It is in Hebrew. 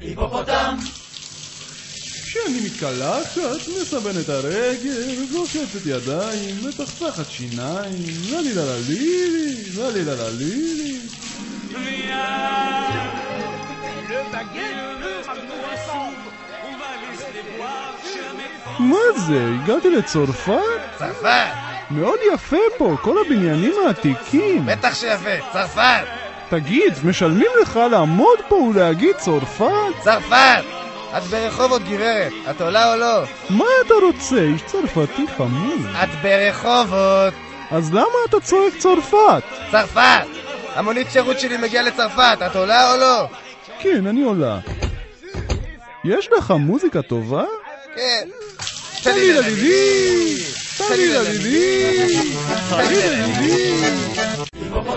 היפופוטם! כשאני מתקלחת, מסבנת הרגל, זורקת ידיים, מצחצחת שיניים, ללי לה לילי, ללי לה לילי. מה זה, הגעתי לצרפת? צרפת! מאוד יפה פה, כל הבניינים העתיקים. בטח שיפה, צרפת! תגיד, משלמים לך לעמוד פה ולהגיד צרפת? צרפת! את ברחובות גברת, את עולה או לא? מה אתה רוצה, איש צרפתי חמוד? את ברחובות! אז למה אתה צועק צרפת? צרפת! המונית שירות שלי מגיעה לצרפת, את עולה או לא? כן, אני עולה. יש לך מוזיקה טובה? כן. טלי ללילי! טלי ללילי! טלי ללילי!